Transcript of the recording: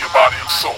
your body, and soul.